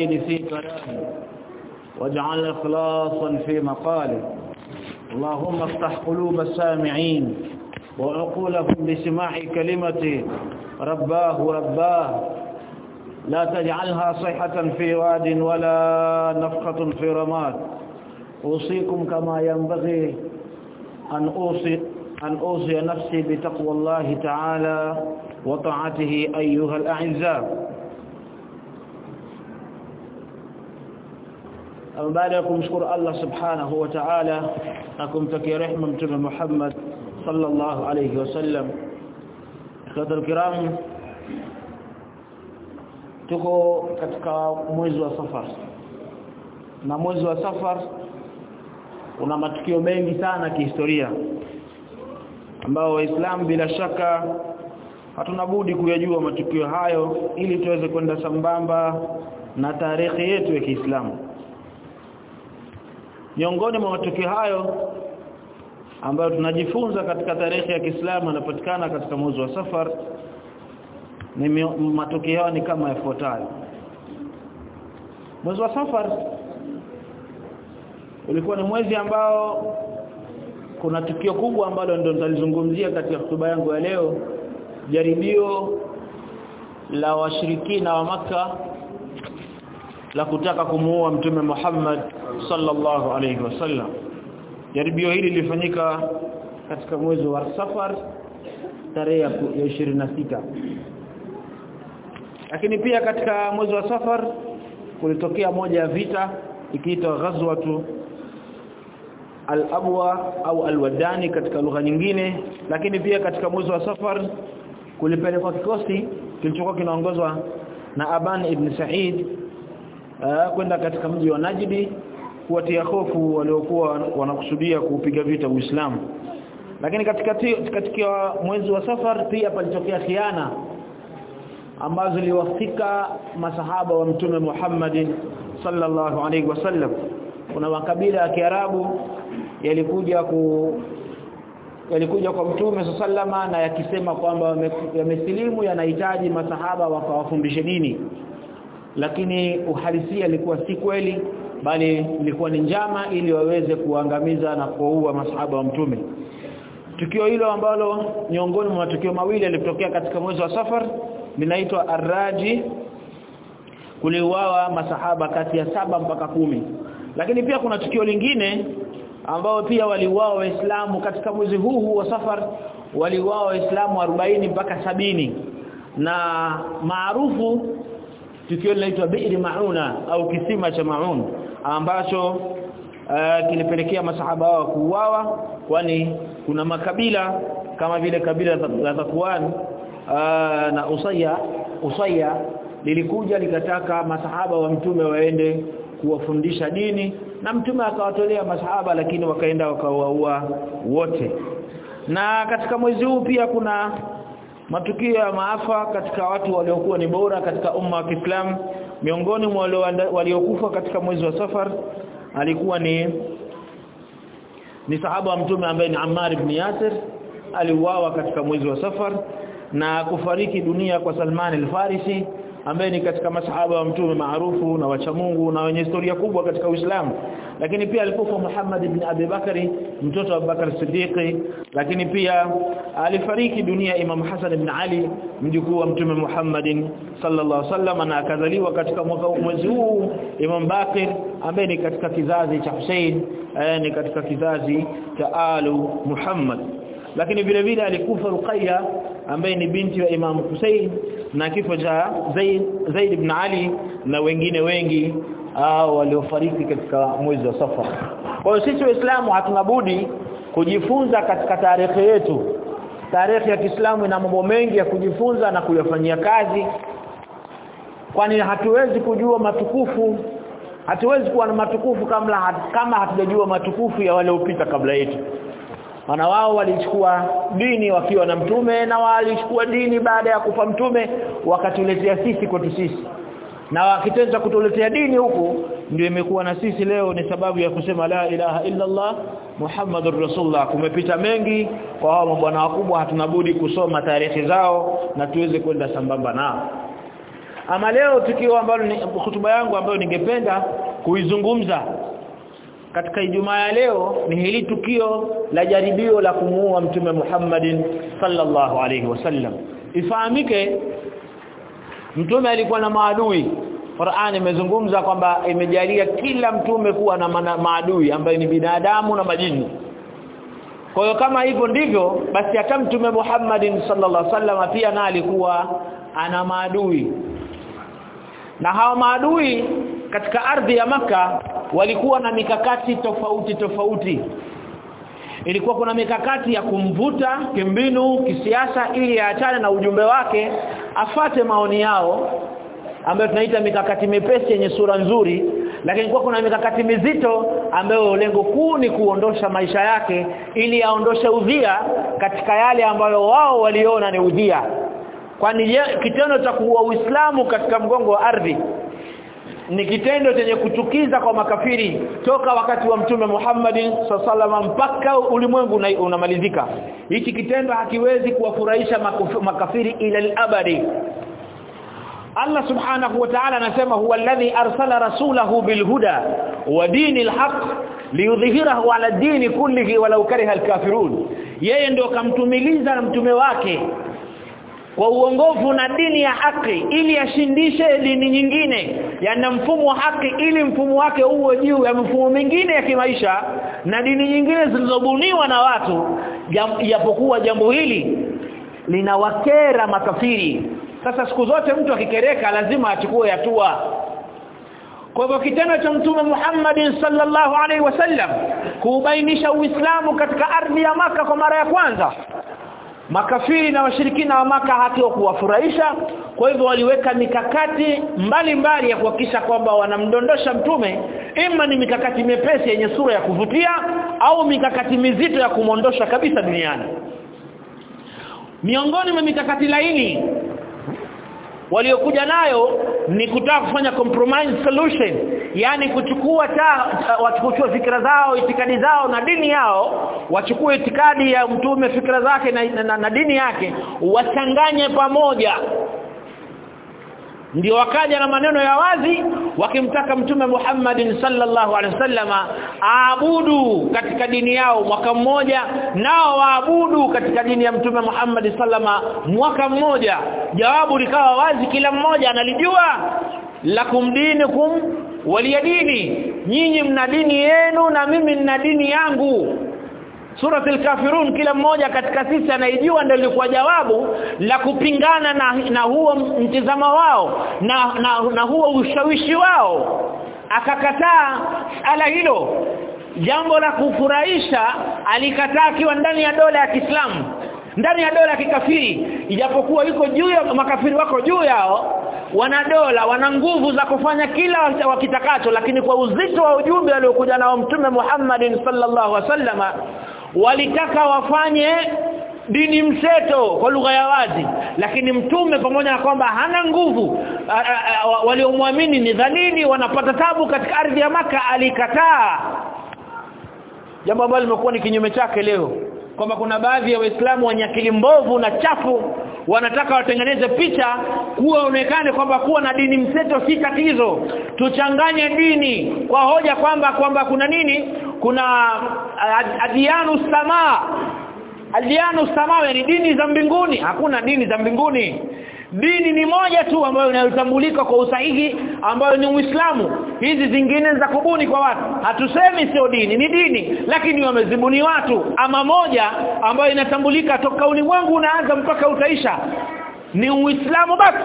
الفوائد في كلامه واجعل إخلاصا في مقاله اللهم افتح قلوب السامعين وعقولهم لسماع كلمته رباه رباه. لا تجعلها صيحة في واد ولا نفخة في رماد. أوصيكم كما ينبغي أن أوصي أن أوصي نفسي بتقوى الله تعالى وطاعته أيها الأعزاء. Baada ya kumshukuru Allah subhanahu wa ta'ala na kumtakia rehema mtume Muhammad sallallahu alayhi wasallam ikhwatul kiram tuko katika mwezi wa safar na mwezi wa safar una matukio mengi sana kihistoria ambao waislamu bila shaka hatuna budi kuyajua matukio hayo ili tuweze kwenda sambamba na tarehe yetu ya Kiislamu miongoni mwa matukio hayo ambayo tunajifunza katika tarehe ya Kiislamu yanapatikana katika mwezi wa Safar ni matukio hayo ni kama yafuatayo. Mwezi wa Safar ulikuwa ni mwezi ambao kuna tukio kubwa ambalo ndio nitalizungumzia katika hotuba yangu ya leo jaribio la washirikina wa maka la kutaka kumuua mtume Muhammad sallallahu alayhi wasallam. Jaribio hili lilifanyika katika mwezi wa Safar tarehe ya 26 lakini pia katika mwezi wa Safar kulitokea moja ya vita ikiitwa ghazwatu al-abwa au al-wadani katika lugha nyingine. Lakini pia katika mwezi wa Safar kulipelekwa kikosi kilichokuwa kinaongozwa na Aban ibn Sa'id kwenda katika mji wa Najdi kuwatia hofu waliokuwa wanakusudia kuupiga vita Uislamu. Lakini katika katika mwezi wa Safar pia palitokea khiana ambazo ziliwafika masahaba wa mtume Muhammad sallallahu alaihi wasallam kuna makabila ya Kiarabu yalikuja ku yalikuja kwa mtume sallama na yakisema kwamba yamesilimu yanahitaji masahaba wakawafundishe dini lakini uhalisia ilikuwa si kweli bali ilikuwa ni njama ili waweze kuangamiza na kuua masahaba wa mtume. Tukio hilo ambalo miongoni mwa matukio mawili yalitokea katika mwezi wa safar linaitwa arraji kuliuawa masahaba kati ya saba mpaka kumi. Lakini pia kuna tukio lingine ambao pia waliuawa waislamu katika mwezi huu huu wa safar waliuawa waislamu 40 mpaka sabini. Na maarufu tukio linaitwa bi'ri mauna au kisima cha maun ambacho uh, kilipelekea masahaba wao kuuawa kwani kuna makabila kama vile kabila la Zakwan uh, na Usayya. Usayya lilikuja likataka masahaba wa mtume waende kuwafundisha dini na mtume akawatolea masahaba lakini wakaenda wakawaua wote. Na katika mwezi huu pia kuna matukio ya maafa katika watu waliokuwa ni bora katika umma wa Kiislamu miongoni mwa waliokufa katika mwezi wa Safar alikuwa ni ni sahaba wa mtume ambaye ni Ammar ibn Yasir aliuawa katika mwezi wa Safar na kufariki dunia kwa Salman al-Farisi ambaye ni katika masahaba wa mtume maarufu na wacha Mungu na wenye historia kubwa katika Uislamu. Lakini pia alikufa Muhammad ibn Abi Bakari mtoto wa Abubakar Siddiq lakini pia alifariki dunia Imam Hassan ibn Ali mjukuu wa mtume Muhammad sallallahu alaihi wasallam na akazaliwa katika mwaka mwezi huu Imam Bakir ambaye ni katika kizazi cha Hussein eh, ni katika kizazi cha Alu Muhammad. Lakini vile vile alikufa Ruqayya ambaye ni binti wa Imam Hussein na kifo cha Zaid Zaid ibn Ali na wengine wengi au waliofariki katika mwezi wa Safar. Kwa hiyo sisi waislamu hatuna budi kujifunza katika tarehe yetu. Tarehe ya Kiislamu ina mambo mengi ya kujifunza na kuyafanyia kazi. Kwani hatuwezi kujua matukufu hatuwezi kuwa na matukufu kama kama hatujajua matukufu ya wale upita kabla yetu maana wao walichukua dini wakiwa na mtume na walichukua dini baada ya kufa mtume wakatuletea sisi kwetu sisi. Na wakitenda kutuletea dini huku ndio imekuwa na sisi leo ni sababu ya kusema la ilaha illa Allah Muhammadur Rasulullah. Kumepita mengi kwa hao mabwana wakubwa hatunabudi kusoma tarehe zao na tuweze kwenda sambamba nao. Ama leo tukio ambalo ni hotuba yangu ambayo ningependa kuizungumza katika Ijumaa ya leo ni hili tukio la jaribio la kumuua mtume Muhammadin sallallahu alaihi wasallam ifahamike mtume alikuwa na maadui. Qur'an imezungumza kwamba imejalia kila mtume kuwa na maadui ambaye ni binadamu na majini. Kwa hiyo kama hivyo ndivyo basi hata mtume Muhammadin sallallahu alaihi wasallam pia na alikuwa ana maadui. Na hawa maadui katika ardhi ya maka walikuwa na mikakati tofauti tofauti. Ilikuwa kuna mikakati ya kumvuta kimbinu kisiasa ili aachane na ujumbe wake afate maoni yao ambayo tunaita mikakati mepesi yenye sura nzuri lakini kwa kuna mikakati mizito ambayo lengo kuu ni kuondosha maisha yake ili aondoshe udhia katika yale ambayo wao waliona ni udhia kwani kitendo cha kuua Uislamu katika mgongo wa ardhi ni kitendo chenye kuchukiza kwa makafiri toka wakati wa mtume Muhammad sallallahu mpaka ulimwengu unamalizika. Hichi kitendo hakiwezi kuwafurahisha makafiri ila al-abadi. Allah subhanahu wa ta'ala anasema huwa alladhi arsala rasulahu bilhuda wa dinil haqq liyudhhirahu ala dini kullihi walau kariha alkafirun. Yeye ndio kamtumiliza na mtume wake kwa uongofu na dini ya haki ili ashindishe dini nyingine. Yana mfumo wa haki ili mfumo wake uwe juu ya mfumo mingine ya kimaisha na dini nyingine zilizobuniwa na watu japokuwa jambo hili linawakera makafiri. Sasa siku zote mtu akikereka lazima achukue hatua. Kwa hivyo kitendo cha mtume Muhammad sallallahu alaihi wasallam kubainisha Uislamu katika ardhi ya maka kwa mara ya kwanza makafiri na washirikina wa maka hatio kuwafurahisha. Kwa hivyo waliweka mikakati mbalimbali mbali ya kuhakikisha kwamba wanamdondosha mtume. Ima ni mikakati mepesi yenye sura ya kuvutia au mikakati mizito ya kumondosha kabisa duniani. Miongoni mwa mikakati laini waliokuja nayo ni kutaka kufanya compromise solution. Yani kuchukua wachukue fikra zao itikadi zao na dini yao wachukue itikadi ya mtume fikra zake na, na, na, na dini yake wachanganye pamoja ndio wakaja na maneno ya wazi wakimtaka mtume Muhammad sallallahu alaihi wasallama aabudu katika dini yao mwaka mmoja nao waabudu katika dini ya mtume Muhammad sallama mwaka mmoja. Jawabu likawa wazi kila mmoja analijua lakum dinukum waliyadini nyinyi mna dini yenu na mimi nina dini yangu Suratul Kafirun kila mmoja katika sisi anaijua ndio ilikuwa jawabu la kupingana na, na huo mtizamo wao na, na, na huo ushawishi wao. Akakataa ala hilo. Jambo la kufurahisha alikataa akiwa ndani ya dola ya Kiislamu ndani ya dola ya kikafiri. Ijapokuwa yuko juu ya makafiri wako juu yao wana dola wana nguvu za kufanya kila wakitakacho lakini kwa uzito wa ujumbe aliokuja nao mtume Muhammad sallallahu wasallama walitaka wafanye dini mseto kwa lugha ya wazi. Lakini mtume pamoja na kwamba hana nguvu waliomwamini ni dhalili wanapata tabu katika ardhi ya maka alikataa. Jambo ambalo limekuwa ni kinyume chake leo kwamba kuna baadhi ya waislamu wenye akili mbovu na chafu wanataka watengeneze picha kuwa onekane kwamba kuwa na dini mseto si tatizo tuchanganye dini kwa hoja kwamba kwamba kuna nini? Kuna adianu samaa. Adianu samaa ni dini za mbinguni. Hakuna dini za mbinguni dini ni moja tu ambayo inayotambulika kwa usahihi ambayo ni Uislamu. Hizi zingine za kubuni kwa watu. Hatusemi sio dini ni dini. Lakini wamezibuni watu. Ama moja ambayo inatambulika toka ulimwengu unaanza mpaka utaisha. Ni Uislamu basi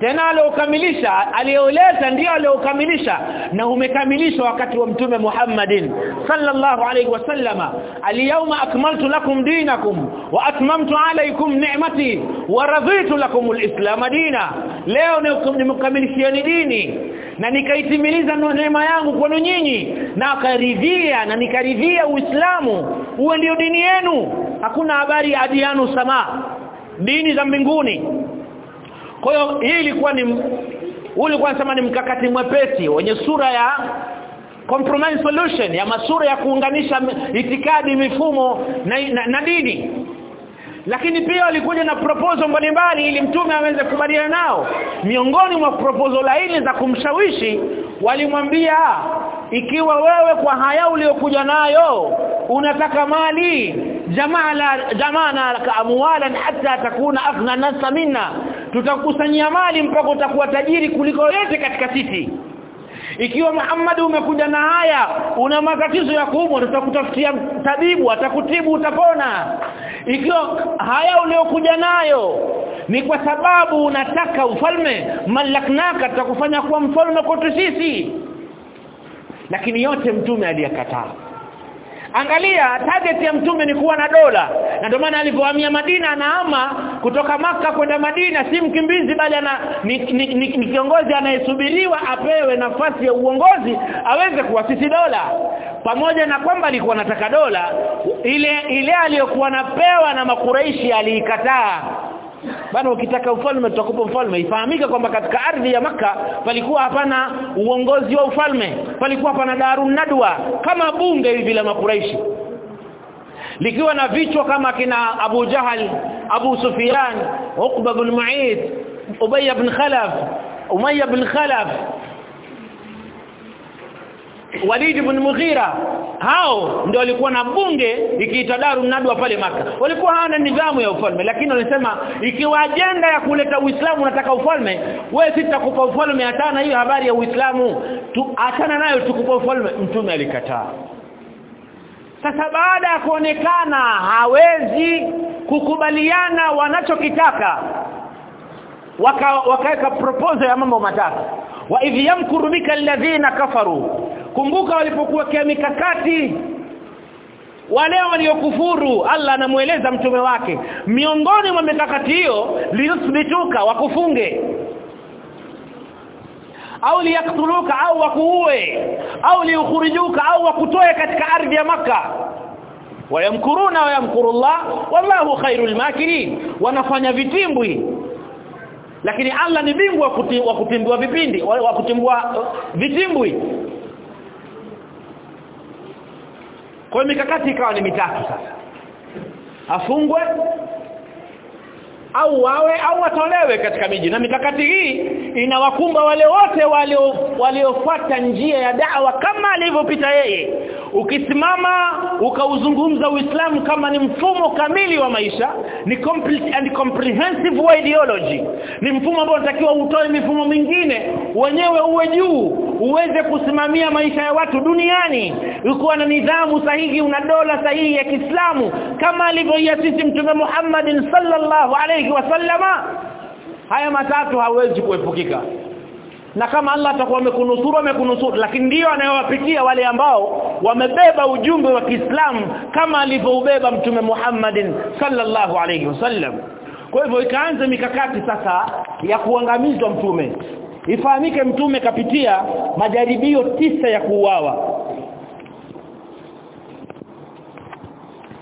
tena aliokamilisha aliyoleta ndio aliokamilisha na umekamilishwa wakati wa mtume Muhammadin sallallahu alaihi wasallama alyawma akmaltu lakum dinakum wa atmamtu alaykum ni'mati wa raditu lakum alislam dina. Leo nimekamilishieni dini na nikaitimiliza neema yangu kwenu nyinyi na akaridhia na nikaridhia uislamu. Huo ndio dini yenu. Hakuna habari adianu sama dini za mbinguni kwa hiyo hii ilikuwa ni ulikuwa nasema ni mkakati mwepesi wenye sura ya compromise solution ya masura ya kuunganisha itikadi mifumo na, na, na dini. Lakini pia walikuja na proposal mbalimbali ili mtume aweze kubaliana nao. Miongoni mwa proposal laini za kumshawishi walimwambia ikiwa wewe kwa haya uliokuja nayo unataka mali jamaa la jamaa na amwalan hata takuna aghna nasa minna tutakusanyia mali mpaka utakuwa tajiri kuliko yote katika sisi. Ikiwa Muhammad umekuja na haya una matatizo ya kuumwa tutakutafutia tabibu atakutibu utapona. Ikiwa haya uliokuja nayo ni kwa sababu unataka ufalme malaknaka tutakufanya kuwa mfalme kwetu sisi. Lakini yote mtume aliyakataa Angalia target ya mtume ni kuwa na dola. Na ndio maana alipohamia Madina anaama kutoka maka kwenda Madina si mkimbizi bali ana ni, ni, ni, ni kiongozi anayesubiriwa apewe nafasi ya uongozi aweze kuasisi dola. Pamoja na kwamba alikuwa anataka dola ile ile aliyokuwa napewa na makuraishi aliikataa bana ukitaka ufalme tutakupa ufalme. Ifahamika kwamba katika ardhi ya maka palikuwa hapana uongozi wa ufalme. Palikuwa hapana darun nadwa kama bunge hivi la makuraishi. Likiwa na vichwa kama kina Abu Jahal Abu Sufyan Uqba bin Mu'id Ubay bin Khalaf Umayya bin Khalaf Walid bin Mughira hao ndio walikuwa na bunge ikiita Darun Nadwa pale maka walikuwa hawana nidhamu ya ufalme lakini walisema ikiwa ajenda ya kuleta Uislamu unataka ufalme wewe sitakupa ufalme hatana hiyo habari ya Uislamu. Achana nayo tukupa ufalme. Mtume alikataa. Sasa baada ya kuonekana hawezi kukubaliana wanachokitaka wakaweka waka proposal ya mambo matatu wa idh yamkuru bika alladhina kafaru. Kumbuka walipokuwa mikakati wale waliokufuru Allah anamueleza mtume wake miongoni mwa mikakati hiyo liyuthbituka wakufunge. Au liyaktuluka au wakuue. Au liukhrijuka au wakutoe katika ardhi ya maka wayamkuruna wayamkurullah wallahu khairul makirin. Wanafanya vitimbwi lakini Allah ni bingwa wa kutimbua vipindi wa kutimbua vitimbwi. Kwa mikakati ikawa ni mitatu sasa. Afungwe au wawe au watolewe katika miji. Na mikakati hii inawakumba wale wote walio waliofuata njia ya da'wa kama alivyopita yeye. Ukisimama ukauzungumza Uislamu kama ni mfumo kamili wa maisha ni complete and comprehensive ideology. Ni mfumo ambao unatakiwa utoe mifumo mingine. Wenyewe uwe juu uweze kusimamia maisha ya watu duniani. Ukiwa na nidhamu sahihi una dola sahihi ya Kiislamu kama alivyoiasisi mtume Muhammad sallallahu alayhi wasallama haya matatu hawezi kuepukika. Na kama Allah atakuwa amekunusuru amekunusuru. Lakini ndio anayowapikia wale ambao wamebeba ujumbe wa Kiislamu kama alivyoubeba mtume Muhammadin sallallahu alayhi wasallam kwa hivyo ikaanza mikakati sasa ya kuangamizwa mtume. Ifahamike mtume kapitia majaribio tisa ya kuuawa.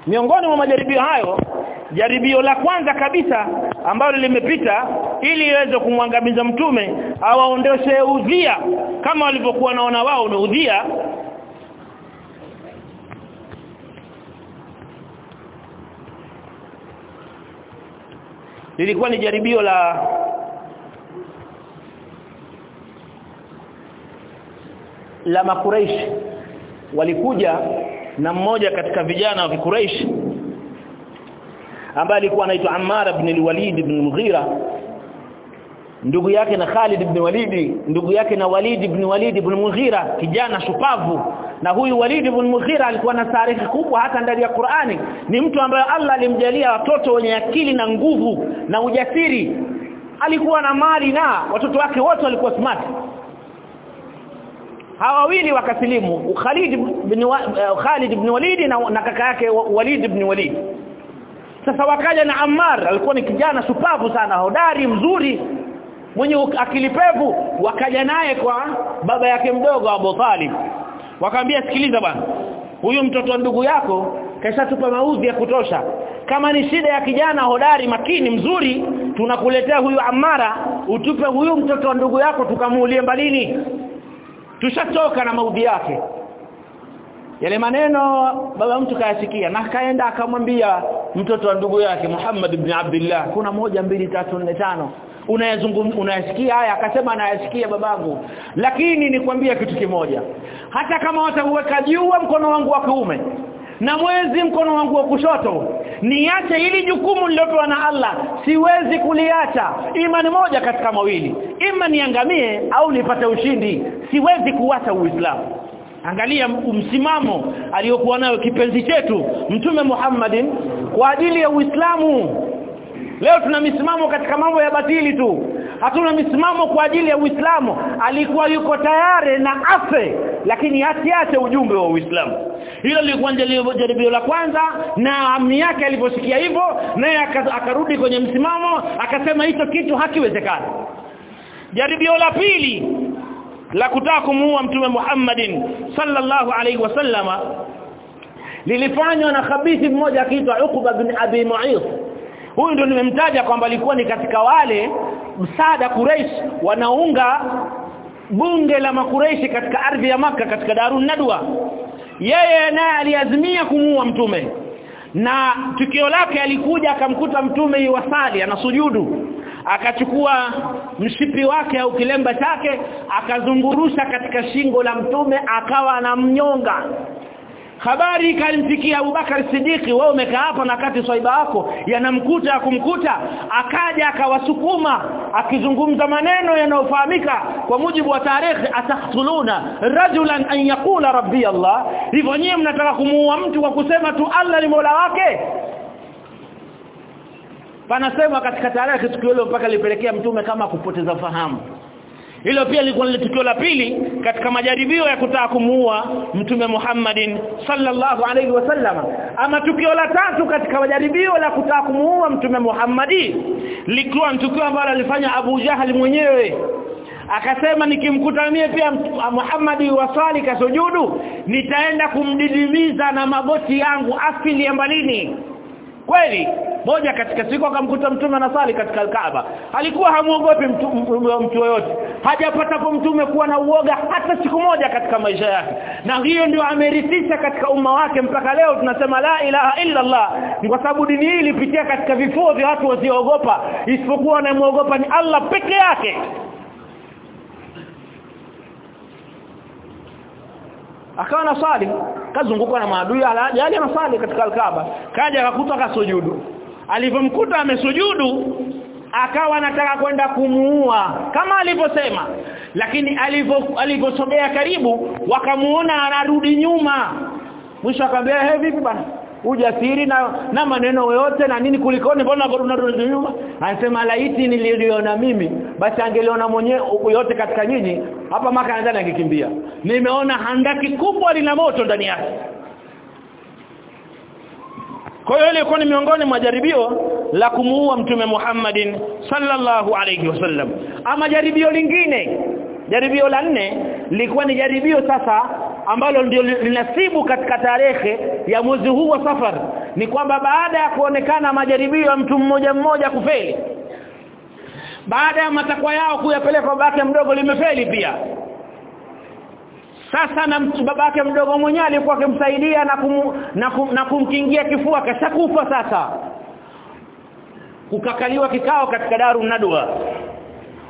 Miongoni mwa majaribio hayo jaribio la kwanza kabisa ambalo limepita ili iweze kumwangamiza mtume awaondoshe udhia kama walivyokuwa naona wao ni udhia lilikuwa ni jaribio la la makuraishi. Walikuja na mmoja katika vijana wa Quraysh ambaye alikuwa anaitwa Ammar ibn al-Walid ibn Mughira ndugu yake na Khalid ibn Walid ndugu yake na Walid ibn Walid ibn Mughira kijana shupavu. Na huyu Walid ibn Mughira alikuwa na tarehe kubwa hata ndani ya Qur'ani. Ni mtu ambaye Allah alimjalia watoto wenye akili na nguvu na ujasiri. Alikuwa na mali na watoto wake wote walikuwa smart. Hawa wawili wakasilimu Khalid ibn uh, Khalid ibn Walid na, na kaka yake Walid ibn Walid sasa wakaja na Ammar alikuwa ni kijana supavu sana hodari mzuri mwenye akili pevu. Wakaja naye kwa baba yake mdogo Abu Talib. Wakamwambia sikiliza bwana huyu mtoto wa ndugu yako kashatupa maudhi ya kutosha. Kama ni shida ya kijana hodari makini mzuri tunakuletea huyu Amara utupe huyu mtoto wa ndugu yako tukamuulie mbalini tushatoka na maudhi yake yale maneno baba mtu kayasikia na kaenda akamwambia mtoto wa ndugu yake Muhammad ibn Abdullah kuna moja mbili tatu nne tano. Unayazungumza unayasikia haya? Akasema anayasikia babangu. Lakini nikwambia kitu kimoja. Hata kama watauweka jua mkono wangu wa kiume na mwezi mkono wangu wa kushoto niache ili jukumu lilopewa na Allah siwezi kuliacha. Imani moja katika mawili. Ima niangamie au nipate ushindi siwezi kuacha uislamu angalia msimamo aliyokuwa nayo kipenzi chetu mtume Muhammadin kwa ajili ya Uislamu. Leo tuna misimamo katika mambo ya batili tu. Hatuna misimamo kwa ajili ya Uislamu. Alikuwa yuko tayari na afe lakini asiache ujumbe wa Uislamu. Hilo lilikuwa jaribio la kwanza na amni yake aliposikia hivyo naye akarudi kwenye msimamo akasema hicho kitu hakiwezekani. Jaribio la pili la kutaka kumuua mtume Muhammadin sallallahu alaihi wasallama lilifanywa na khabithi mmoja akiitwa Uqba bin Abi Mu'ayth. Huyu ndio nimemtaja kwamba alikuwa ni katika wale msaada Quraysh wanaunga bunge la makureishi katika ardhi ya maka katika Darun Nadwa. Yeye naye aliazimia kumuua mtume na tukio lake alikuja akamkuta mtume yuwasali anasujudu akachukua mshipi wake au kilemba chake akazungurusha katika shingo la mtume akawa anamnyonga. Habari ikalimfikia Abubakar Sidiki wao umekaa hapa na kati swaiba wako. Yanamkuta kumkuta akaja akawasukuma akizungumza maneno yanayofahamika kwa mujibu wa tarehe ataktuluna rajulan an yaqula rabbi Allah. Hivyo nyinyi mnataka kumuua mtu kwa kusema tu Allah ni Mola wake panasema katika tarehe tukio hilo mpaka lipelekea mtume kama kupoteza fahamu. Hilo pia lilikuwa ni tukio la pili katika majaribio ya kutaka kumuua mtume Muhammadin sallallahu alaihi wasallam ama tukio la tatu katika majaribio la kutaka kumuua mtume Muhammadi likuwa tukio ambalo alifanya Abu Jahal mwenyewe. Akasema nikimkuta mie pia Muhammadi wasali kasujudu nitaenda kumdidimiza na magoti yangu asili ya mbalini. Kweli moja katika siku akamkuta mtume anasali katika alkaaba alikuwa hamuogopi mtu, mtu yoyote. Hajapata kwa mtume kuwa na uoga hata siku moja katika maisha yake. Na hiyo ndio amerithisha katika umma wake mpaka leo tunasema la ilaha illa Allah. Kwa sababu dini hii ilipitia katika vifuo vya watu wasioogopa. Isipokuwa wanamuogopa ni Allah peke yake. Akawa nasali kazungukwa na maadui alaji anasali katika alkaaba kaja akakuta kasujudu alivyomkuta amesujudu akawa anataka kwenda kumuua kama alivyosema. Lakini alivyosogea karibu wakamuona anarudi nyuma. Mwisho akamwambia he vipi bana? Ujasiri na na maneno yote na nini kulikoni? Mbona unarudi nyuma? Anasema laiti niliona mimi basi angeliona mwenyewe yote katika nyinyi. Hapa maka nadhani angekimbia. Nimeona handaki kubwa lina moto ndani yake kwa hiyo ile ilikuwa ni miongoni mwa jaribio la kumuua mtume Muhammadin sallallahu alayhi wasallam ama jaribio lingine jaribio la nne lilikuwa ni jaribio sasa ambalo ndio linasibu katika tarehe ya mwezi huu wa safar. Ni kwamba baada ya kuonekana majaribio ya mtu mmoja mmoja kufeli baada ya matakwa yao kuyapeleka babake mdogo limefeli pia sasa na babake mdogo mwenyewe alikuwa akimsaidia na kum, na, kum, na kumkingia kifua kashakufa sasa. Kukakaliwa kikao katika daru nadwa.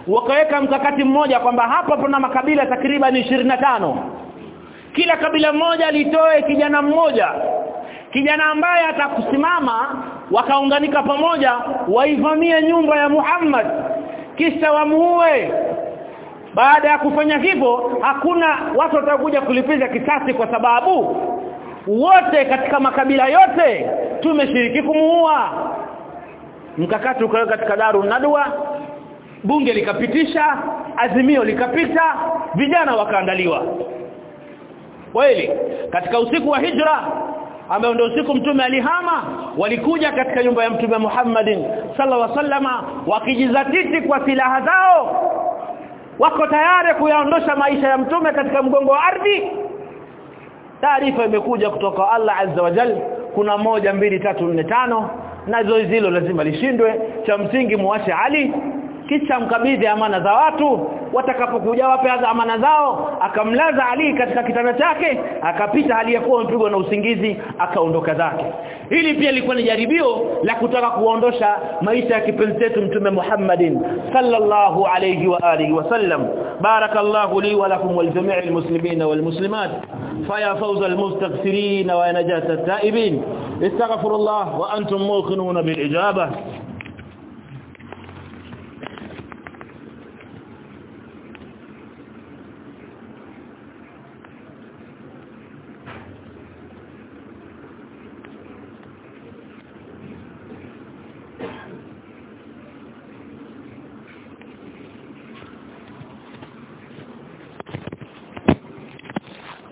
Wakaweka mkakati mmoja kwamba hapa kuna makabila takriban 25 kila kabila moja litoe kijana mmoja. Kijana ambaye atakusimama wakaunganika pamoja waivamie nyumba ya Muhammad. Kisha wamuue baada ya kufanya hivyo hakuna watu watakuja kulipiza kisasi kwa sababu wote katika makabila yote tumeshiriki kumuua. Mkakati ukaweka katika daru nadwa bunge likapitisha azimio likapita vijana wakaandaliwa. Kweli katika usiku wa hijra ambao ndio usiku mtume alihama walikuja katika nyumba ya mtume Muhammadin sallallahu alaihi wasallama wakijizatiti kwa silaha zao wako tayari kuyaondosha maisha ya mtume katika mgongo wa ardhi? Taarifa imekuja kutoka Allah azza wa jal. Kuna moja mbili tatu nne tano. Na zoezi hilo lazima lishindwe. Cha msingi muache Ali kisha mkabidhi amana za watu watakapokuja wape amana zao akamlaza Ali katika kitanda chake akapita aliyekuwa amepigwa na usingizi akaondoka zake. Hili pia lilikuwa ni jaribio la kutaka kuondosha maisha ya kipenzi chetu mtume Muhammadin sallallahu alayhi wa alihi wasallam barakallahu li wa lakum wal jami'il muslimin wal muslimat. Faya fawza al mustaghfirin wa najat at taibin. موقنون wa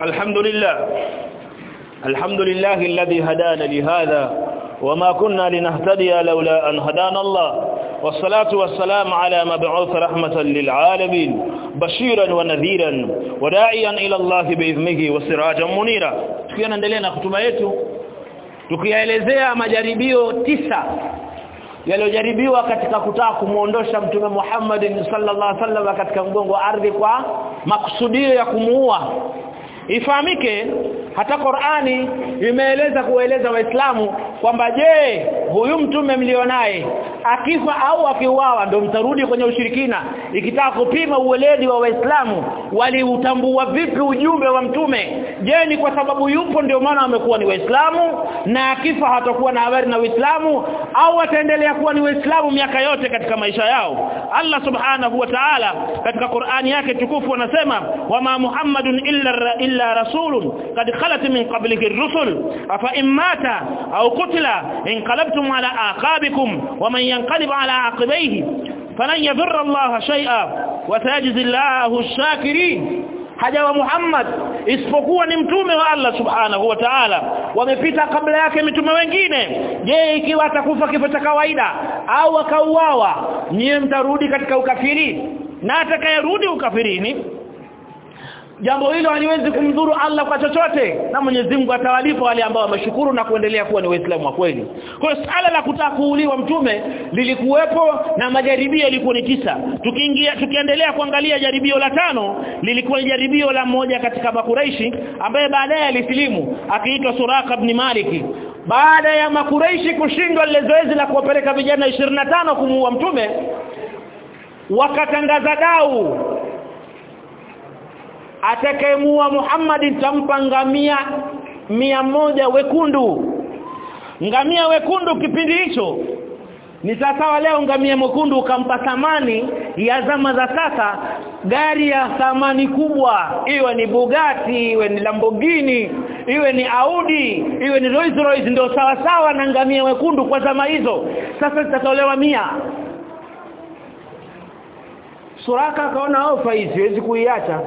الحمد لله الحمد لله الذي هدانا لهذا وما كنا لنهتدي لولا أن هدانا الله والصلاة والسلام على مبعوث رحمة للعالمين بشيرا ونذيرا وداعيا إلى الله بإذنه وسراجا منيرا tukiendelea na kutuma yetu tukielezea majaribio tisa yaliyojaribiwa katika kutaka kumuondosha mtume Muhammad sallallahu alaihi wasallam katika mgongo wa ardhi kwa makusudio ya kumuua ifahamike hata Qur'ani imeeleza kueleza waislamu kwamba je huyu mtume mlionaye akifa au akiuawa ndio mtarudi kwenye ushirikina? Ikitaka kupima uweledi wa waislamu waliutambua vipi ujumbe wa mtume? Je ni kwa sababu yupo ndio maana wamekuwa ni waislamu? Na akifa hatakuwa na habari na uislamu? Au ataendelea kuwa ni waislamu miaka yote katika maisha yao? Allah subhanahu wa ta'ala katika Qur'ani yake tukufu anasema wama muhammadun illa illa rasulun qad khalat min qablihi ar-rusul afa imata au qutila inqalabtum ala aqabikum waman yanqalib ala aqibayhi falan yadhurra Allah shay'a wa sayajzi Allahu ash-shakirin hajawa Muhammad isipokuwa ni mtume wa Allah subhanahu wa ta'ala wamepita kabla yake mitume wengine je ikiwa atakufa kifo cha kawaida au akauawa nyie mtarudi katika ukafiri na atakayerudi ukafirini jambo hilo haliwezi kumdhuru Allah kwa chochote. Na Mwenyezi Mungu atawalipa wale ambao wameshukuru na kuendelea kuwa ni waislamu wa kweli. Kwa hiyo sala la kutakuuliwa mtume lilikuwepo na majaribio yalikuwa ni tisa tukiingia tukiendelea kuangalia jaribio la tano lilikuwa ni jaribio la mmoja katika makuraishi ambaye baadaye alisilimu akiitwa Suraka ibn Maliki baada ya makuraishi kushindwa lile zoezi la kuwapeleka vijana 25 kumuua mtume wakatangaza dau atakayemua Muhammad tampa ngamia mia moja wekundu. Ngamia wekundu kipindi hicho ni sawa leo ngamia mwekundu ukampa thamani ya zama za sasa gari ya thamani kubwa. Iwe ni Bugatti iwe ni Lamborghini iwe ni Audi iwe ni Rolls Royce ndio sawa sawa na ngamia wekundu kwa zama hizo. Sasa zitatolewa mia. Suraka akaona ofa hizi siwezi kuiacha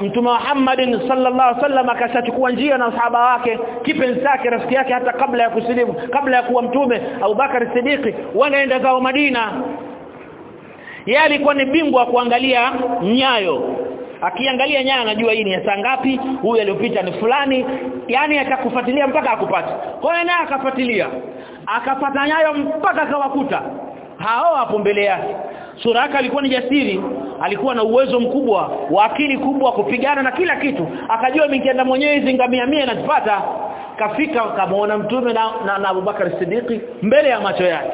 Mtume Muhammad sallallahu alaihi wasallam akashachukua njia na sahaba wake kipenzi chake rafiki yake hata kabla ya kusilimu kabla ya kuwa mtume Abu Bakar Siddiq wanaenda zao Madina. Yeye alikuwa ni bingwa kuangalia nyayo. Akiangalia nyayo anajua hii ni saa ngapi huyu aliyopita ni fulani yani atakufuatilia mpaka akupata kwa hiyo naye akafuatilia. Akapata nyayo mpaka akawakuta. Hao hapo mbele yake. Suraka alikuwa ni jasiri alikuwa na uwezo mkubwa wa akili kubwa kupigana na kila kitu. Akajua mikienda mwenyewe hizi ngamia 100 nazipata kafika kamaona mtume na, na, na Abubakar Siddiqi mbele ya macho yake.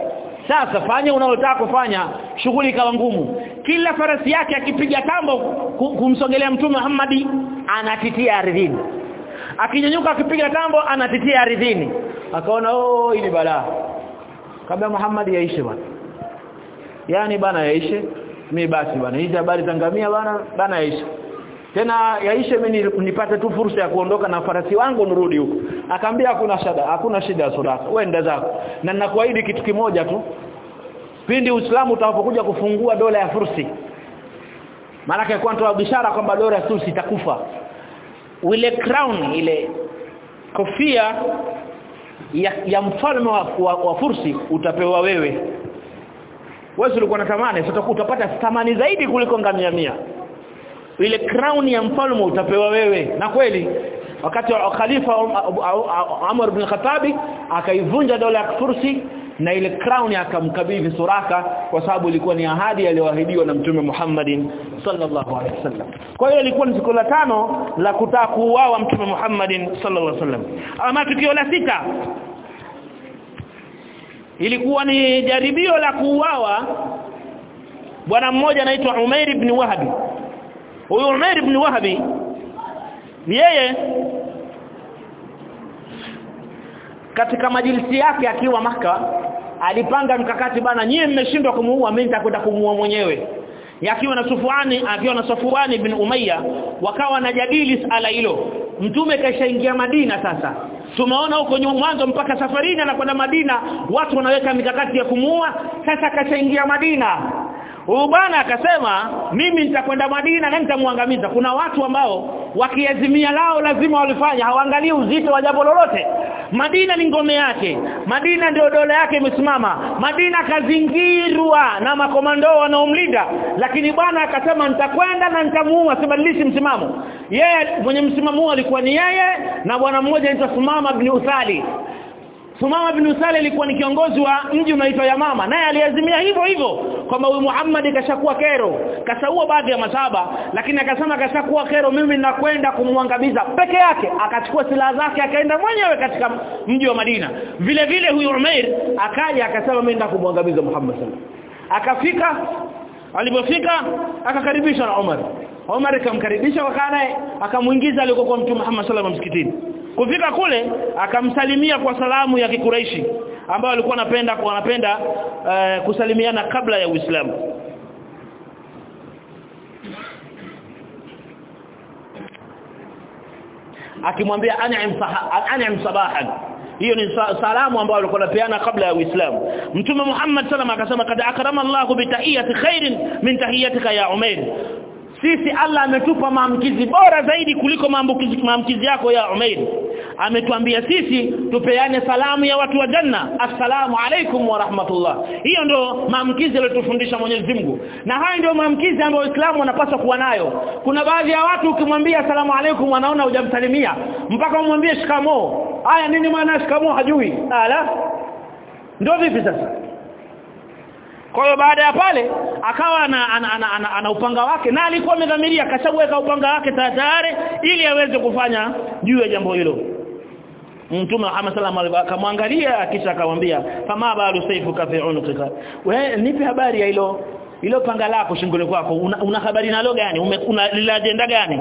Sasa fanya unalotaka kufanya shughuli ikawa ngumu. Kila farasi yake akipiga tambo kumsogelea mtume Muhammad anatitia ardhini. Akinyanyuka akipiga tambo anatitia ardhini. Akaona oh ili balaa kabla Muhammad yaishe bwana. Yani bana yaishe mimi basi bwana hizi habari za ngamia bwana bana yaisha. Tena yaishe mimi nipate tu fursa ya kuondoka na farasi wangu nirudi huko. Akaambia hakuna shida hakuna shida ya wewe wenda zako. Na ninakuahidi kitu kimoja tu. Pindi Uislamu utakapokuja kufungua dola ya fursi maana kwa ntoa bishara kwamba dola ya fursi itakufa. Ile crown ile kofia ya, ya mfalme wa, wa, wa fursi utapewa wewe wewe ulikuwa unatamani sasa utapata thamani zaidi kuliko ngamia mia. Ile crown ya mfalme utapewa wewe. Na kweli wakati wa khalifa Umar ibn Khattab akaivunja dola ya Fursi na ile crown akamkabidhi Suraka kwa sababu ilikuwa ni ahadi aliyoahidiwa na Mtume Muhammadin sallallahu alaihi wasallam. Kwa hiyo ilikuwa ni siku la tano la kutaka kuuawa Mtume Muhammadin sallallahu alaihi wasallam. Ama tukio la sita ilikuwa ni jaribio la kuuawa. Bwana mmoja anaitwa Umair ibn Wahabi. Huyu Umair ibn Wahabi yeye katika majilisi yake akiwa maka alipanga mkakati bana nyie mmeshindwa kumuua mimi nitakwenda kumuua mwenyewe. Yakiwa na Sufwani akiwa na Sufuani bin Umayya wakawa wanajadili sala hilo. Mtume kaishaingia Madina sasa tumeona huko mwanzo mpaka safarini anakwenda Madina watu wanaweka mikakati ya kumuua sasa akachaingia Madina Huyu bwana akasema mimi nitakwenda Madina na nitamwangamiza. Kuna watu ambao wakiazimia lao lazima walifanya, hawaangalii uzito wa jambo lolote. Madina ni ngome yake. Madina ndio dola yake imesimama. Madina kazingirwa na makomando wanaomlinda. Lakini bwana akasema nitakwenda na nitamuua, sibadilishi msimamo. Yeye mwenye msimamo alikuwa ni yeye na bwana mmoja anaitwa Sumama bin Uthali. Sumama bin Usale alikuwa ni kiongozi wa mji unaitwa Yamama naye aliazimia hivyo hivyo kwamba huyu Muhammad kashakuwa kero. Kasaua baadhi ya masaba lakini akasema kashakuwa kero mimi nakwenda kumwangamiza peke yake. Akachukua silaha zake akaenda mwenyewe katika mji wa Madina. Vile vile huyu Umair akaja akasema mimi kumwangamiza Muhammad sallallahu akafika alipofika akakaribishwa na Omar. Omar akamkaribisha wakaa naye akamuingiza alikokuwa Mtume Muhammad sallallahu msikitini kufika kule akamsalimia kwa salamu ya kikuraishi ambayo alikuwa anapenda wanapenda uh, kusalimiana kabla ya Uislamu. Akimwambia an'am sabahan hiyo ni salamu ambayo alikuwa anapeana kabla ya Uislamu. Mtume Muhammad sallam akasema kad akrama Allahu bi tahiyati khairin min tahiyatika ya Umair sisi Allah ametupa maamkizi bora zaidi kuliko maamkizi maamkizi yako ya Umair. Ametuambia sisi tupeane salamu ya watu wa janna. Assalamu alaikum wa rahmatullah. Hiyo ndio maamkizi aliyotufundisha Mwenyezi Mungu. Na haya ndio maamkizi ambayo Uislamu wanapaswa kuwa nayo. Kuna baadhi ya watu ukimwambia assalamu alaikum wanaona hujamsalimia. Mpaka umwambie shikamo haya nini maana shikamo hajui. Ala. Ndio vipi sasa kwa hiyo baada ya pale akawa ana, ana, ana, ana, ana upanga wake na alikuwa amedhamiria akashaweka upanga wake tayari ili aweze kufanya juu ya jambo hilo. Mtume Muhammad sallallahu akamwangalia kisha akamwambia fama balu saifuka fi unuqika wewe nipe habari ya hilo hilo panga lako shingoni kwako. Una, una habari nalo gani? Ume, una agenda gani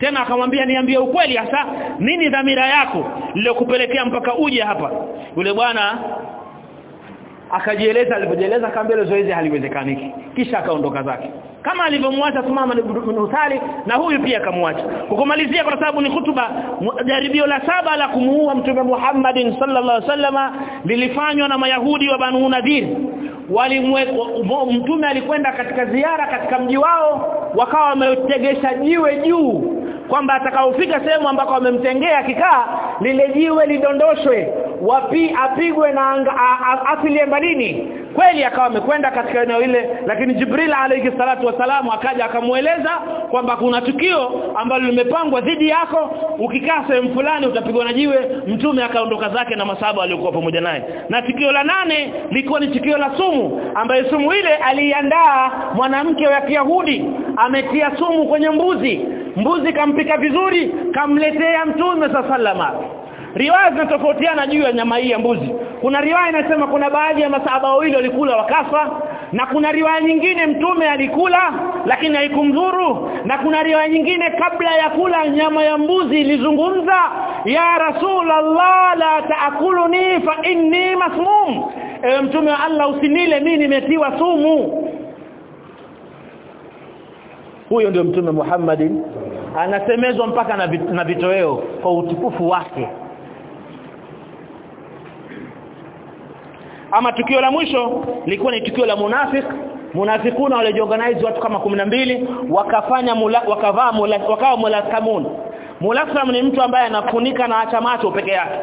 tena akamwambia niambie ukweli hasa nini dhamira yako? Iliyokupelekea mpaka uje hapa. Yule bwana akajieleza alipojieleza ile zoezi haliwezekaniki. Kisha akaondoka zake. Kama alivyomwacha Sumama Uthali na huyu pia akamwacha. Kukumalizia kwa sababu ni hutuba jaribio la saba la kumuua mtume Muhammadin sallallahu alaihi wasallama lilifanywa na mayahudi wa Banu Nadhir mtume alikwenda katika ziara katika mji wao wakawa wametegesha jiwe juu kwamba atakaofika sehemu ambako amemtengea kikaa lile jiwe lidondoshwe wapi apigwe na anga, asilie mbalini kweli akawa amekwenda katika eneo ile lakini Jibril alayhi salatu wasalamu akaja akamueleza kwamba kuna tukio ambalo limepangwa dhidi yako. Ukikaa sehemu fulani utapigwa na jiwe mtume akaondoka zake na masaba waliokuwa pamoja naye. Na tukio la nane lilikuwa ni tukio la sumu ambaye sumu ile aliandaa mwanamke wa Kiyahudi. Ametia sumu kwenye mbuzi. Mbuzi kampika vizuri kamletea mtume sallama riwaya zinatofautiana juu ya nyama hii ya mbuzi. Kuna riwaya inasema kuna baadhi ya masahaba wawili walikula wakafa na kuna riwaya nyingine mtume alikula lakini haikumdhuru na kuna riwaya nyingine kabla ya kula nyama ya mbuzi ilizungumza ya rasulullah la taakuluni fa inni masmum. E, mtume wa Allah usinile mimi nimetiwa sumu. Huyo ndio mtume Muhammadin anasemezwa mpaka na, na vitoweo kwa utukufu wake ama tukio la mwisho lilikuwa ni tukio la munafik. Munafikuna walijiorganize watu kama mbili wakafanya mula, wakavaa mula, wakawa mulakamun mulakam ni mtu ambaye anafunika na acha macho peke yake.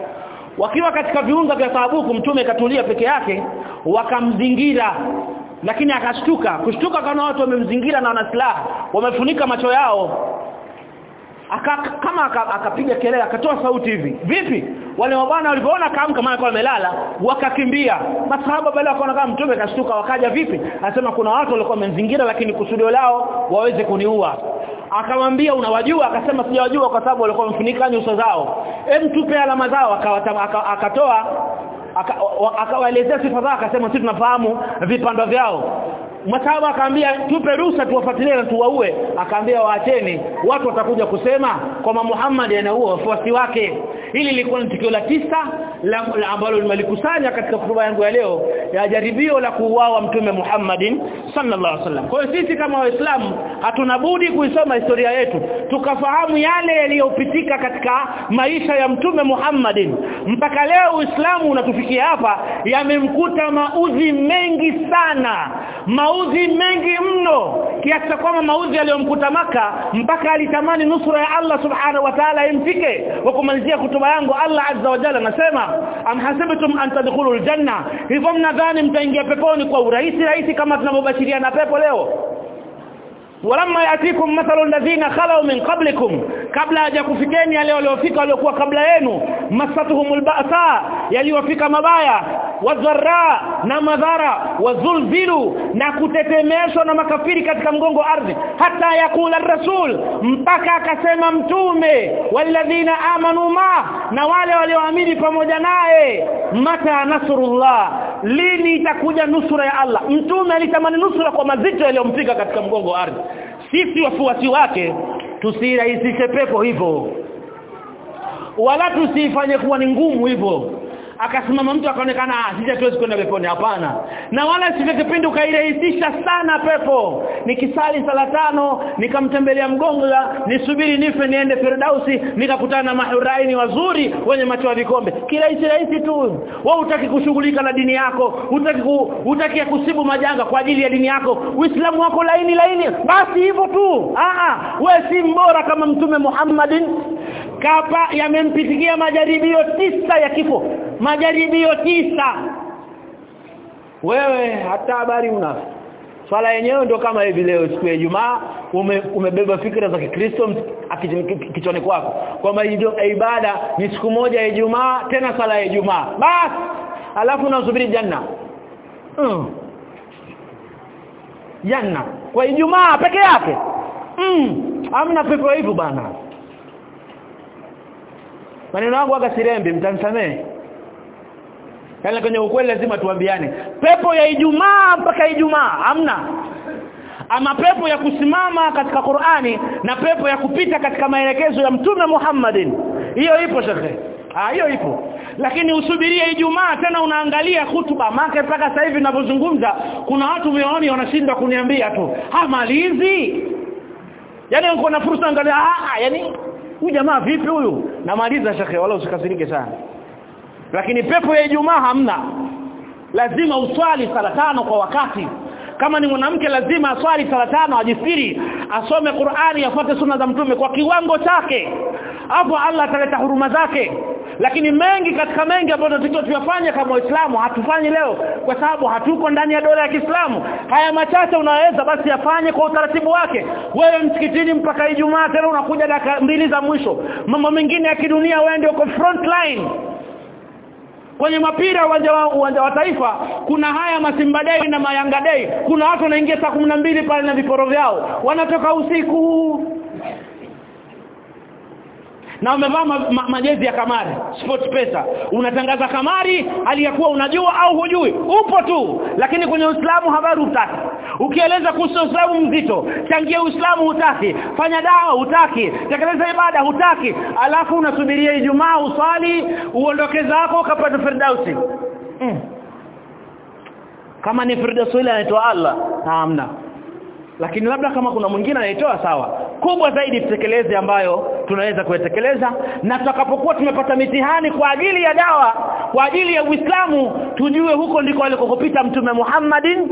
Wakiwa katika viunga vya sahabuku mtume katulia peke yake wakamzingira lakini akashtuka. Kushtuka kana watu wamemzingira na wana silaha wamefunika macho yao kama akapiga aka kelele akatoa sauti hivi. Vipi? Wale mabwana walipoona kaamka maana kwa amelala wakakimbia. Masahaba baada wakaona kama mtume kashtuka wakaja vipi? Anasema kuna watu walikuwa wamemzingira lakini kusudio lao waweze kuniua. Akamwambia unawajua? Akasema sijawajua kwa sababu walikuwa wamefunika nyuso zao. Hem tupe alama zao. Akatoa akawaelezea sifa zao akasema sisi tunafahamu vipando vyao Masahaba akaambia tupe ruhusa tuwafuatilie na tuwaue. Akaambia waacheni watu watakuja kusema kwamba Muhammad anaua wafuasi wake hili lilikuwa ni tukio la tisa la, ambalo limelikusanya katika kutuba yangu ya leo ya jaribio la kuuawa mtume Muhammadin sallallahu alaihi wasallam. Kwa hiyo sisi kama waislamu hatuna budi kuisoma historia yetu tukafahamu yale yaliyopitika katika maisha ya mtume Muhammadin. Mpaka leo Uislamu unatufikia hapa yamemkuta mauzi mengi sana mauzi mengi mno kiasi kwamba mauzi aliyomkuta maka mpaka alitamani nusura ya Allah subhanahu wa ta'ala imfike. Wa kumalizia kutuba yangu Allah azza wa jalla anasema amhasibtum an tadkhulul janna hivyo mnadhani mtaingia peponi kwa urahisi rahisi kama tunavyobashiria na pepo leo? Walamma yatikum mathalul ladhina khalu min qablikum kabla hajakufikeni yale waliofika waliokuwa kabla yenu masatuhumul ba'sa yaliwafika mabaya wadharra na madhara wazulzilu na kutetemeshwa na makafiri katika mgongo ardhi hata yakula rasul mpaka akasema mtume walladhina amanu ma na wale walioamini pamoja naye mata nasrullah lini itakuja nusura ya Allah? Mtume alitamani nusura kwa mazito yaliyompiga katika mgongo ardhi. Sisi wafuasi wake tusirahisishe pepo hivyo. Wala tusifanye kuwa ni ngumu hivyo akasimama mtu akaonekana ah sija tuwezi kwenda peponi. Hapana. Na wala sivyo ukairahisisha sana pepo. Nikisali sala tano nikamtembelea mgonga nisubiri nife niende Firdausi nikakutana na mahuraini wazuri wenye macho ya vikombe. Kirahisi rahisi tu. Wewe utaki kushughulika na dini yako utaki ku, utaki kusibu majanga kwa ajili ya dini yako. Uislamu wako laini laini. Basi hivyo tu. A wewe si mbora kama mtume Muhammadin kapa yamempitikia majaribio tisa ya kifo. Majaribio tisa. Wewe hata habari una. Swala yenyewe ndio kama hivi leo siku ya Ijumaa ume, umebeba fikra za Kikristo kichwani kwako. Kwamba ibada ni siku moja ya Ijumaa tena sala ya Ijumaa. Basi alafu unasubiri janna. Mm. janna. Kwa Ijumaa peke yake. Mm. amna pepo hivyo bana maneno yangu aga sirembi mtanisamee kana kwenye ukweli lazima tuambiane. Pepo ya Ijumaa mpaka Ijumaa hamna. Ama pepo ya kusimama katika Qur'ani na pepo ya kupita katika maelekezo ya Mtume Muhammadin. Hiyo ipo shekhe. Ah hiyo ipo. Lakini usubirie Ijumaa tena unaangalia hutuba make mpaka sasa hivi ninavyozungumza kuna watu mioni wanashindwa kuniambia tu, hamalizi yani Yaani uko na fursa angalia, "Ah, yani huyu jamaa vipi huyu?" Namaliza shekhe wala usikasirike sana. Lakini pepo ya Ijumaa hamna. Lazima uswali sala tano kwa wakati kama ni mwanamke lazima aswali sala tano ajisiri asome Qur'ani afuate sunna za mtume kwa kiwango chake. Hapo Allah ataleta huruma zake. Lakini mengi katika mengi ambayo tunatakiwa tuyafanye kama waislamu hatufanyi leo kwa sababu hatuko ndani ya dola ya Kiislamu. Haya machache unaweza basi yafanye kwa utaratibu wake. Wewe msikitini mpaka Ijumaa tena unakuja dakika mbili za mwisho. Mambo mengine ya kidunia wewe ndio uko front line kwenye mapira uwanja wa, uwanja wa taifa kuna haya masimba dei na mayanga dei kuna watu wanaingia saa mbili pale na viporo vyao. Wanatoka usiku. Na umevaa ma, ma, majezi ya kamari sport pesa. Unatangaza kamari aliyakuwa unajua au hujui. Upo tu. Lakini kwenye Uislamu habari utaki ukieleza kuhusu Uislamu mzito changia Uislamu hutaki fanya dawa hutaki tekeleza ibada hutaki alafu unasubiria Ijumaa usali uondoke zako ukapata firdausi. Mm. kama ni firdausi ile anaitwa Allah hamna. Lakini labda kama kuna mwingine anaitoa sawa. Kubwa zaidi tutekeleze ambayo tunaweza kuyatekeleza na tutakapokuwa tumepata mitihani kwa ajili ya dawa kwa ajili ya Uislamu tujue huko ndiko alikokopita mtume Muhammadin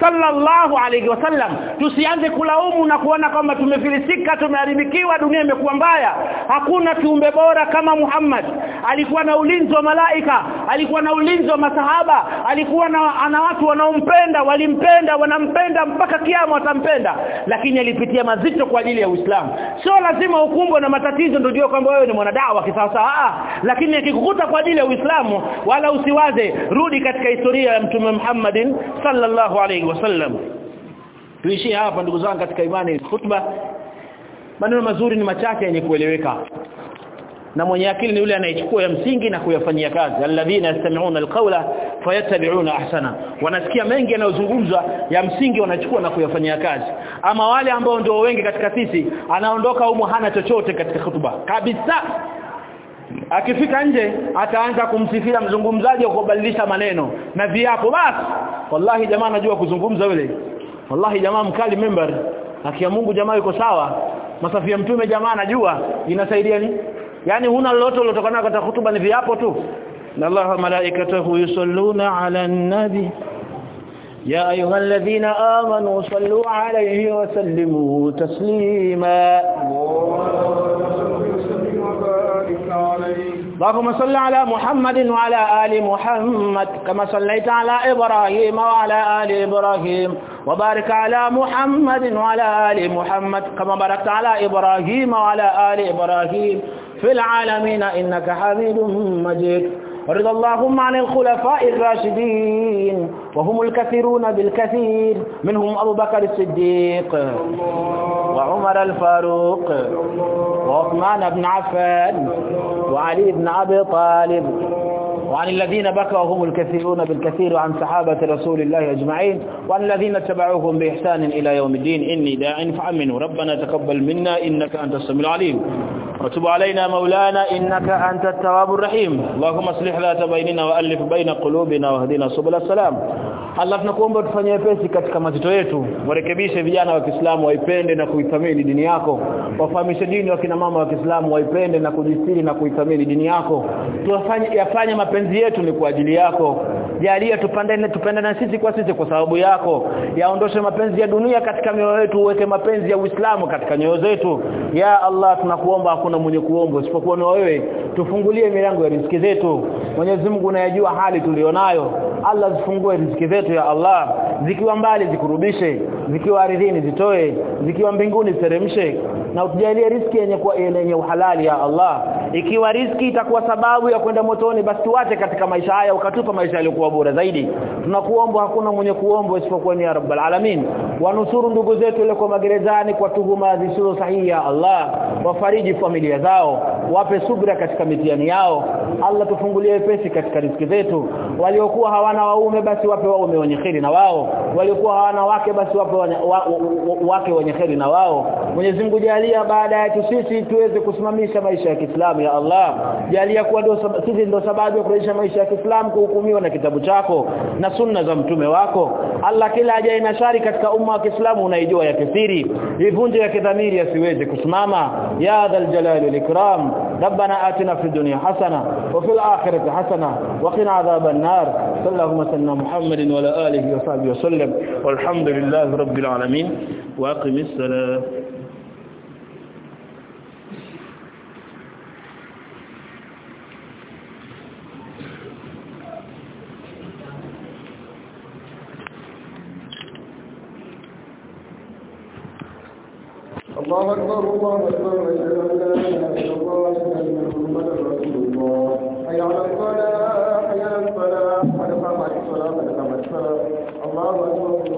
sallallahu alayhi wasallam tusianze kulaumu na kuona kwamba tumefilisika tumeharibikiwa dunia imekuwa mbaya. Hakuna kiumbe bora kama Muhammad. Alikuwa na ulinzi wa malaika alikuwa na ulinzi wa masahaba alikuwa na ana watu wanaompenda walimpenda wanampenda mpaka kiamo watampenda lakini alipitia mazito kwa ajili ya Uislamu. Sio lazima ukumbwe na matatizo ndio kwamba wewe ni mwanadawa kisasa lakini akikukuta kwa ajili ya Uislamu wala usiwaze. Rudi katika historia ya mtume Muhammadin sallallahu alaihi wasallam tuishie hapa ndugu zangu katika imani khutba. Maneno mazuri ni machache yenye kueleweka. Na mwenye akili ni yule anayechukua ya msingi na kuyafanyia kazi. Alladhina yastami'una alqawla fayattabi'una ahsana. Wanasikia mengi yanayozungumzwa ya msingi wanachukua na kuyafanyia kazi. Ama wale ambao ndio wengi katika sisi anaondoka humo hana chochote katika hutuba kabisa akifika nje ataanza kumsifia mzungumzaji au kubadilisha maneno na viapo basi wallahi jamaa anajua kuzungumza yule wallahi jamaa mkali member akia Mungu jamaa yuko sawa masafi ya mtume jamaa anajua inasaidia ni yani huna lolote lilotokana katika hutuba ni viapo tu na Allah malaikatahu yusalluna ala nabi يا أيها الذين آمنوا صلوا عليه وسلموا تسليما اللهم صل على محمد وعلى آل محمد كما صليت على إبراهيم وعلى آل إبراهيم وبارك على محمد وعلى آل محمد كما باركت على إبراهيم وعلى آل إبراهيم في العالمين إنك حميد مجيد. ورضى اللهم عن الخلفاء الراشدين وهم الكثيرون بالكثير منهم أبو بكر الصديق وعمر الفاروق وعثمان بن عفان وعلي بن أبي طالب وعن الذين بكوا الكثيرون بالكثير وعن صحابة رسول الله أجمعين وعن الذين اتبعوهم بإحسان إلى يوم الدين. إني داع فأمنوا. ربنا تقبل منا إنك أنت السميع العليم. وتب علينا مولانا إنك أنت التواب الرحيم. اللهم اصلح ذات بيننا وألف بين قلوبنا واهدنا سبل السلام. Allah tunakuomba tufanye wepesi katika mazito yetu. Warekebishe vijana wa Kiislamu waipende na kuithamini dini yako. Wafahamishe dini wa kina mama wa Kiislamu waipende na kujistiri na kuithamini dini yako. Tuwafanye yafanye mapenzi yetu ni kwa ajili yako. Jalia tupendane tupendane sisi kwa sisi kwa sababu yako. Yaondoshe mapenzi ya dunia katika mioyo yetu uweke mapenzi ya Uislamu katika nyoyo zetu. Ya Allah tunakuomba hakuna mwenye kuomba isipokuwa ni wewe. Tufungulie milango ya riziki zetu. Mwenyezi Mungu unayajua hali tulionayo Allah zifungue riziki zetu ya Allah zikiwa mbali zikurubishe zikiwa ardhini zitoe zikiwa mbinguni ziteremshe. Na utujalie riski yenye kwa yenye uhalali ya Allah. Ikiwa riski itakuwa sababu ya kwenda motoni basi tuache katika maisha haya ukatupa maisha yaliokuwa bora zaidi. Tunakuomba hakuna mwenye kuomba isipokuwa ni ya rabbal alamin. Wanusuru ndugu zetu kwa magerezani kwa tuhuma zisizo sahihi ya Allah. Wafariji familia zao wape subra katika mitihani yao. Allah tufungulie pesi katika riziki zetu. Waliokuwa hawana waume basi wape waume wenye kheri na wao. Waliokuwa hawana wake basi wape wa, wa, wa, wake wenye kheri na wao. Mwenyezi Mungu jalia baada ya sisi tuweze kusimamisha maisha ya Kiislamu ya Allah. Jalia kuwa ndio sisi ndio sababu ya kurejesha maisha ya Kiislamu kuhukumiwa na kitabu chako na sunna za mtume wako. Allah kila ajaye na shari katika umma wa Kiislamu unaijua ya kithiri ivunje ya kidhamiri asiweze kusimama. Ya dhal jalali wal ikram ربنا آتنا في الدنيا حسنة وفي الآخرة حسنة وقنا عذاب النار. صلى الله وسلم محمد وعلى آله وصحبه وسلم. والحمد لله رب العالمين. وأقم السلام الله أكبر الله أكبر أشهد أن لا إله إلا الله أشهد أن محمدا رسول الله. حي على الصلاة حي على الصلاة. قد قامت الصلاة قد قامت الصلاة الله أكبر